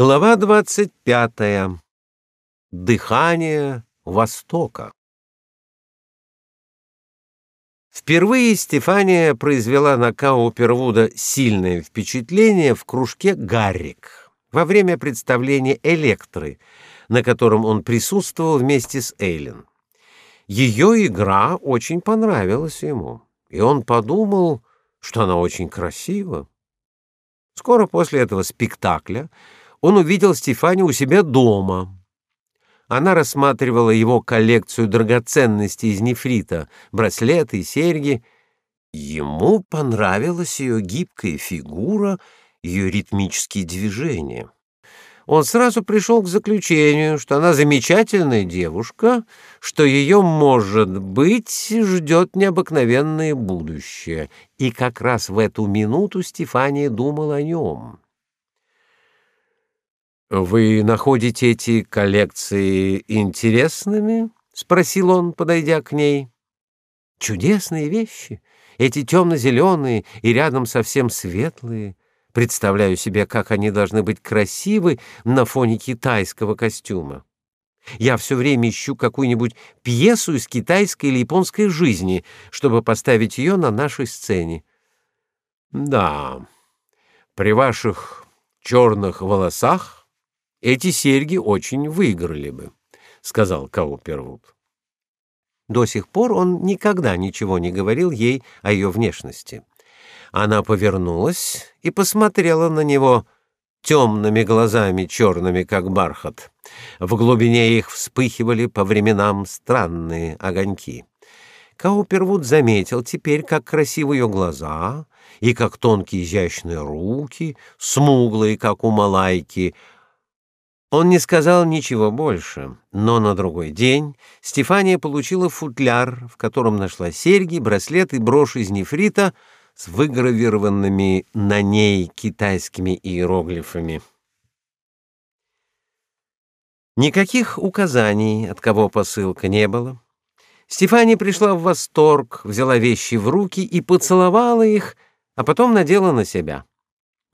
Глава 25. Дыхание Востока. Впервые Стефания произвела на Каупервуда сильное впечатление в кружке «Гаррик» во время представления «Электры», на котором он присутствовал вместе с Эйлен. Ее игра очень понравилась ему, и он подумал, что она очень красива. Скоро после этого спектакля он увидел Стефани у себя дома. Она рассматривала его коллекцию драгоценностей из нефрита, браслеты и серьги. Ему понравилась ее гибкая фигура, ее ритмические движения. Он сразу пришел к заключению, что она замечательная девушка, что ее, может быть, ждет необыкновенное будущее. И как раз в эту минуту Стефания думала о нем. Вы находите эти коллекции интересными? спросил он, подойдя к ней. Чудесные вещи, эти темно-зеленые и рядом совсем светлые. Представляю себе, как они должны быть красивы на фоне китайского костюма. Я все время ищу какую-нибудь пьесу из китайской или японской жизни, чтобы поставить ее на нашей сцене. Да. При ваших черных волосах эти серьги очень выиграли бы, сказал Каупервуд. До сих пор он никогда ничего не говорил ей о ее внешности. Она повернулась и посмотрела на него темными глазами, черными как бархат. В глубине их вспыхивали по временам странные огоньки. Каупервуд заметил теперь, как красивы ее глаза и как тонкие изящные руки, смуглые, как у малайки, он не сказал ничего больше, но на другой день Стефания получила футляр, в котором нашла серьги, браслет и брошь из нефрита с выгравированными на ней китайскими иероглифами. Никаких указаний, от кого посылка не было. Стефания пришла в восторг, взяла вещи в руки и поцеловала их, а потом надела на себя.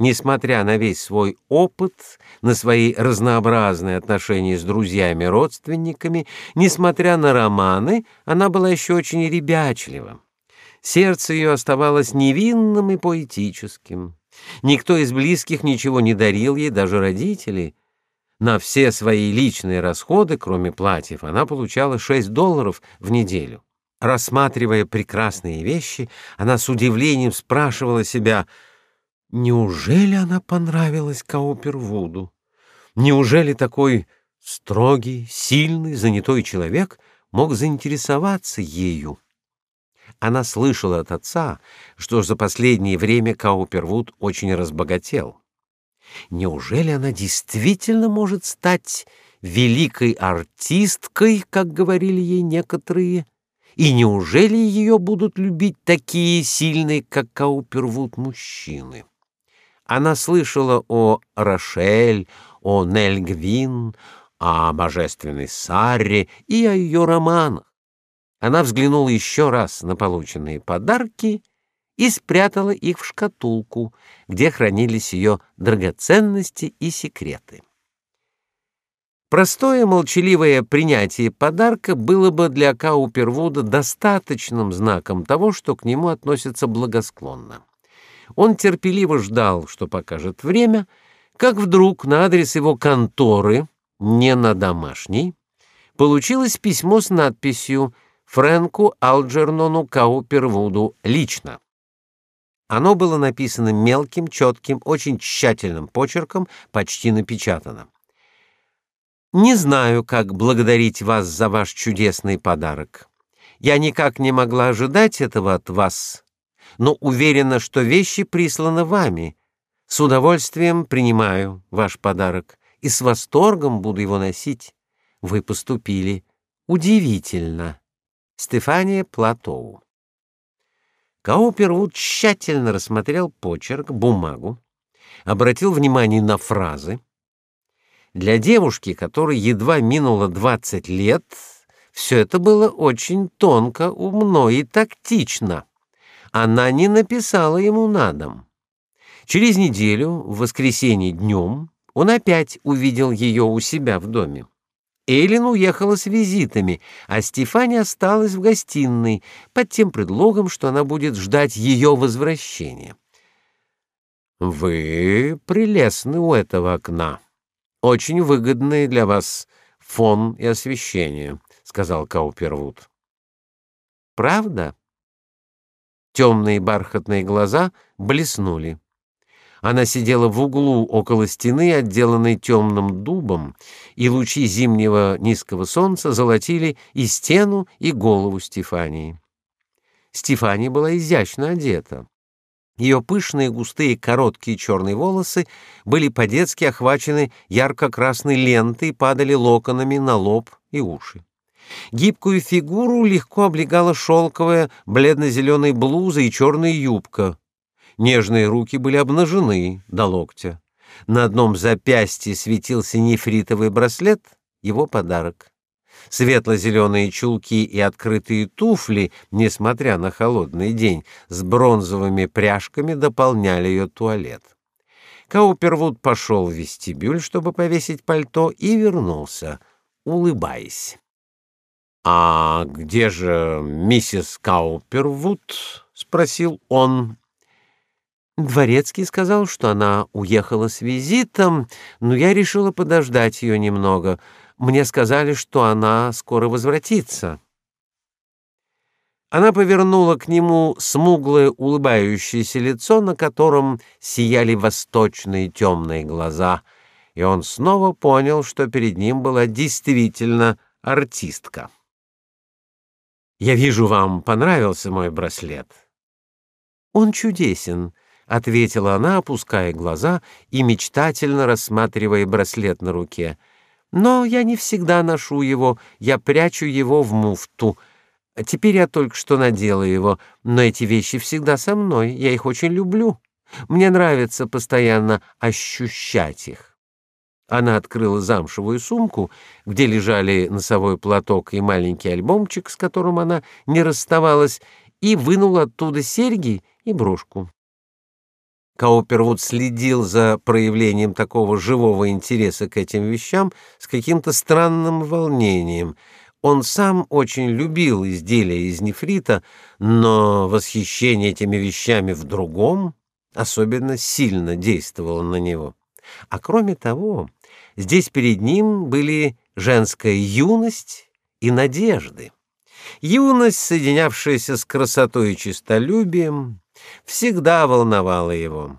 Несмотря на весь свой опыт, на свои разнообразные отношения с друзьями, родственниками, несмотря на романы, она была еще очень ребячлива. Сердце ее оставалось невинным и поэтическим. Никто из близких ничего не дарил ей, даже родители. На все свои личные расходы, кроме платьев, она получала 6 долларов в неделю. Рассматривая прекрасные вещи, она с удивлением спрашивала себя — Неужели она понравилась Каупервуду? Неужели такой строгий, сильный, занятой человек мог заинтересоваться ею? Она слышала от отца, что за последнее время Каупервуд очень разбогател. Неужели она действительно может стать великой артисткой, как говорили ей некоторые? И неужели ее будут любить такие сильные, как Каупервуд, мужчины? Она слышала о Рошель, о Нельгвин, о божественной Сарре и о ее романах. Она взглянула еще раз на полученные подарки и спрятала их в шкатулку, где хранились ее драгоценности и секреты. Простое молчаливое принятие подарка было бы для Каупервуда достаточным знаком того, что к нему относятся благосклонно. Он терпеливо ждал, что покажет время, как вдруг на адрес его конторы, не на домашний, получилось письмо с надписью «Фрэнку Алджернону Каупервуду лично». Оно было написано мелким, четким, очень тщательным почерком, почти напечатано. «Не знаю, как благодарить вас за ваш чудесный подарок. Я никак не могла ожидать этого от вас, но уверена, что вещи присланы вами. С удовольствием принимаю ваш подарок и с восторгом буду его носить. Вы поступили удивительно. Стефания Платоу. Каупервуд тщательно рассмотрел почерк, бумагу, обратил внимание на фразы. Для девушки, которой едва минуло двадцать лет, все это было очень тонко, умно и тактично она не написала ему на дом. Через неделю, в воскресенье днем, он опять увидел ее у себя в доме. Эйлин уехала с визитами, а Стефания осталась в гостиной под тем предлогом, что она будет ждать ее возвращения. Вы прелестны у этого окна. Очень выгодные для вас фон и освещение, сказал Каупервуд. Правда? Темные бархатные глаза блеснули. Она сидела в углу около стены, отделанной темным дубом, и лучи зимнего низкого солнца золотили и стену, и голову Стефании. Стефания была изящно одета. Ее пышные, густые, короткие черные волосы были по-детски охвачены ярко-красной лентой и падали локонами на лоб и уши. Гибкую фигуру легко облегала шелковая бледно-зеленая блуза и черная юбка. Нежные руки были обнажены до локтя. На одном запястье светился нефритовый браслет, его подарок. Светло-зеленые чулки и открытые туфли, несмотря на холодный день, с бронзовыми пряжками дополняли ее туалет. Каупервуд пошел в вестибюль, чтобы повесить пальто, и вернулся, улыбаясь. «А где же миссис Каупервуд?» — спросил он. Дворецкий сказал, что она уехала с визитом, но я решила подождать ее немного. Мне сказали, что она скоро возвратится. Она повернула к нему смуглое улыбающееся лицо, на котором сияли восточные темные глаза, и он снова понял, что перед ним была действительно артистка. «Я вижу, вам понравился мой браслет». «Он чудесен», — ответила она, опуская глаза и мечтательно рассматривая браслет на руке. «Но я не всегда ношу его, я прячу его в муфту. Теперь я только что надела его, но эти вещи всегда со мной, я их очень люблю. Мне нравится постоянно ощущать их». Она открыла замшевую сумку, где лежали носовой платок и маленький альбомчик, с которым она не расставалась, и вынула оттуда серьги и брошку. Каупервуд следил за проявлением такого живого интереса к этим вещам с каким-то странным волнением. Он сам очень любил изделия из нефрита, но восхищение этими вещами в другом особенно сильно действовало на него. А кроме того, здесь перед ним были женская юность и надежды. Юность, соединявшаяся с красотой и честолюбием, всегда волновало его.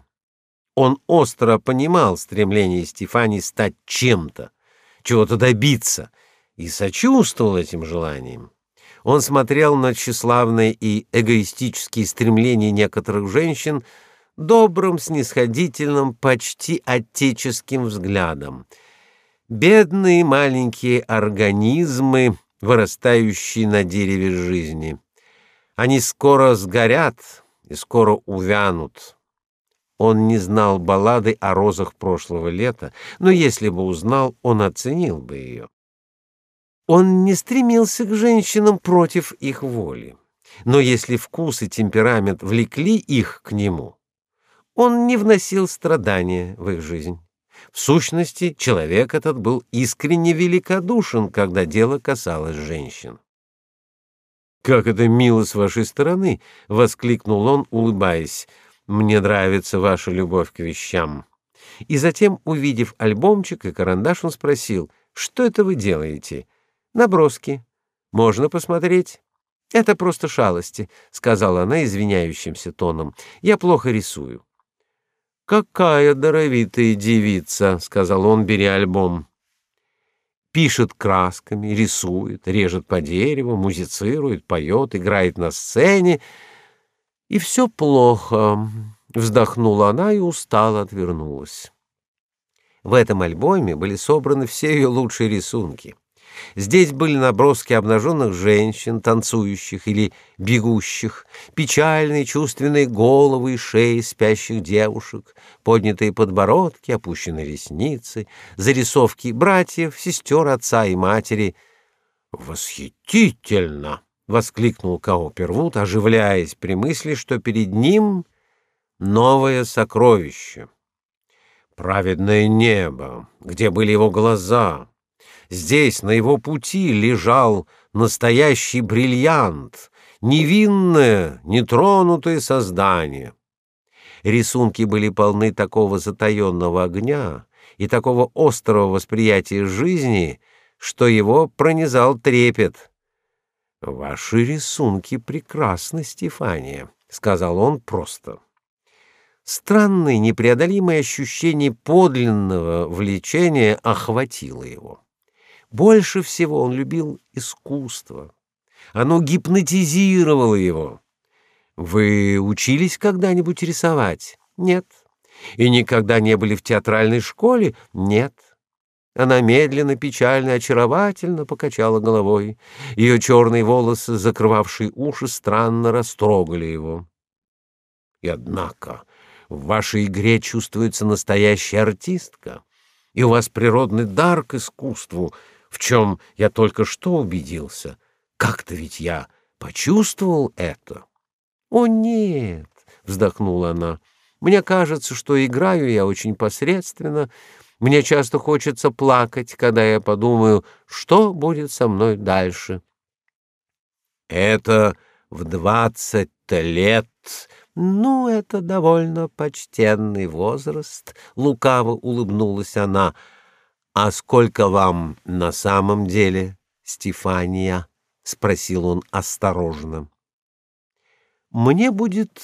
Он остро понимал стремление Стефани стать чем-то, чего-то добиться, и сочувствовал этим желаниям. Он смотрел на тщеславные и эгоистические стремления некоторых женщин добрым, снисходительным, почти отеческим взглядом. Бедные маленькие организмы, вырастающие на дереве жизни. Они скоро сгорят, и скоро увянут. Он не знал баллады о розах прошлого лета, но если бы узнал, он оценил бы ее. Он не стремился к женщинам против их воли, но если вкус и темперамент влекли их к нему, он не вносил страдания в их жизнь. В сущности, человек этот был искренне великодушен, когда дело касалось женщин. Как это мило с вашей стороны, воскликнул он, улыбаясь. Мне нравится ваша любовь к вещам. И затем, увидев альбомчик и карандаш, он спросил: "Что это вы делаете?" "Наброски. Можно посмотреть?" "Это просто шалости", сказала она извиняющимся тоном. "Я плохо рисую". "Какая даровитая девица", сказал он, беря альбом пишет красками, рисует, режет по дереву, музицирует, поет, играет на сцене. И все плохо, вздохнула она и устало отвернулась. В этом альбоме были собраны все ее лучшие рисунки. Здесь были наброски обнаженных женщин, танцующих или бегущих, печальные чувственные головы и шеи спящих девушек, поднятые подбородки, опущенные ресницы, зарисовки братьев, сестер, отца и матери. «Восхитительно!» — воскликнул Каупервуд, оживляясь при мысли, что перед ним новое сокровище. праведное небо, где были его глаза. Здесь на его пути лежал настоящий бриллиант, невинное, нетронутое создание. Рисунки были полны такого затаенного огня и такого острого восприятия жизни, что его пронизал трепет. Ваши рисунки прекрасны, Стефания, сказал он просто. Странное непреодолимое ощущение подлинного влечения охватило его. Больше всего он любил искусство. Оно гипнотизировало его. Вы учились когда-нибудь рисовать? Нет. И никогда не были в театральной школе? Нет. Она медленно, печально, очаровательно покачала головой. Ее черные волосы, закрывавшие уши, странно растрогали его. И однако в вашей игре чувствуется настоящая артистка, и у вас природный дар к искусству, в чем я только что убедился. Как-то ведь я почувствовал это. О нет, вздохнула она. Мне кажется, что играю я очень посредственно. Мне часто хочется плакать, когда я подумаю, что будет со мной дальше. Это в двадцать лет. Ну, это довольно почтенный возраст, лукаво улыбнулась она. А сколько вам на самом деле, Стефания? спросил он осторожно. Мне будет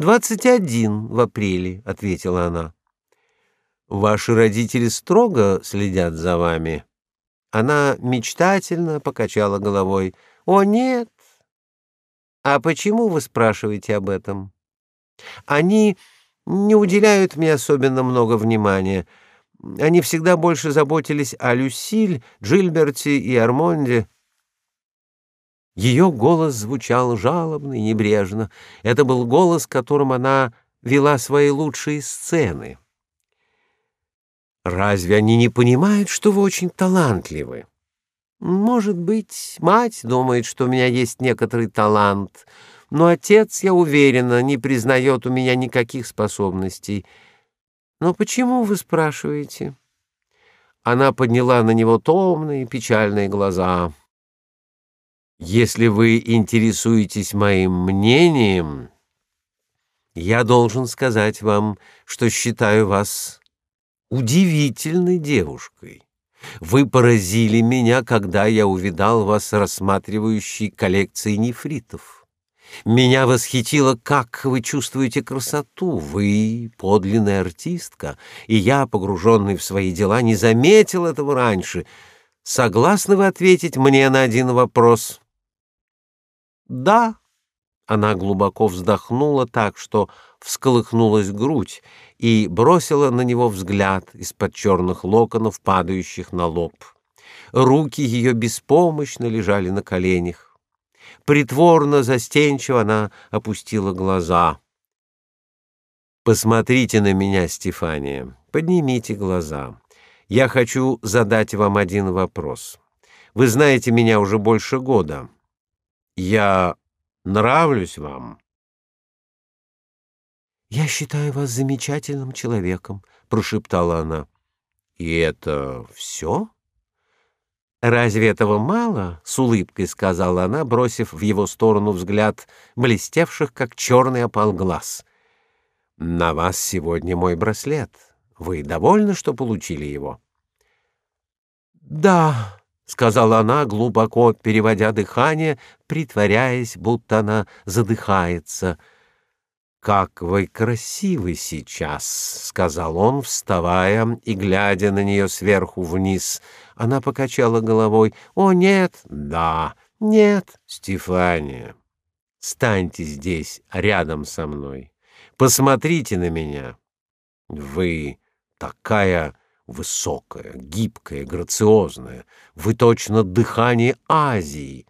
двадцать один в апреле, ответила она. Ваши родители строго следят за вами. Она мечтательно покачала головой. О нет. А почему вы спрашиваете об этом? Они не уделяют мне особенно много внимания. Они всегда больше заботились о Люсиль, Джильберте и Армонде. Ее голос звучал жалобно и небрежно. Это был голос, которым она вела свои лучшие сцены. Разве они не понимают, что вы очень талантливы? Может быть, мать думает, что у меня есть некоторый талант, но отец, я уверена, не признает у меня никаких способностей. Но почему вы спрашиваете? Она подняла на него томные, печальные глаза. Если вы интересуетесь моим мнением, я должен сказать вам, что считаю вас удивительной девушкой. Вы поразили меня, когда я увидал вас рассматривающей коллекции нефритов. Меня восхитило, как вы чувствуете красоту. Вы подлинная артистка, и я, погруженный в свои дела, не заметил этого раньше. Согласны вы ответить мне на один вопрос? Да. Она глубоко вздохнула так, что всколыхнулась грудь, и бросила на него взгляд из-под черных локонов, падающих на лоб. Руки ее беспомощно лежали на коленях. Притворно застенчиво она опустила глаза. Посмотрите на меня, Стефания. Поднимите глаза. Я хочу задать вам один вопрос. Вы знаете меня уже больше года. Я нравлюсь вам? Я считаю вас замечательным человеком, прошептала она. И это все? Разве этого мало? с улыбкой сказала она, бросив в его сторону взгляд блестевших как черный опал глаз. На вас сегодня мой браслет. Вы довольны, что получили его? Да, сказала она, глубоко переводя дыхание, притворяясь, будто она задыхается. Как вы красивы сейчас, сказал он, вставая и глядя на нее сверху вниз. Она покачала головой. О нет, да, нет, Стефания. Станьте здесь, рядом со мной. Посмотрите на меня. Вы такая высокая, гибкая, грациозная. Вы точно дыхание Азии.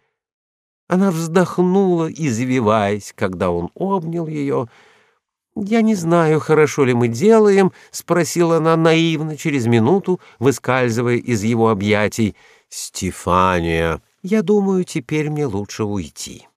Она вздохнула, извиваясь, когда он обнял ее. Я не знаю, хорошо ли мы делаем, спросила она наивно через минуту, выскальзывая из его объятий. Стефания, я думаю, теперь мне лучше уйти.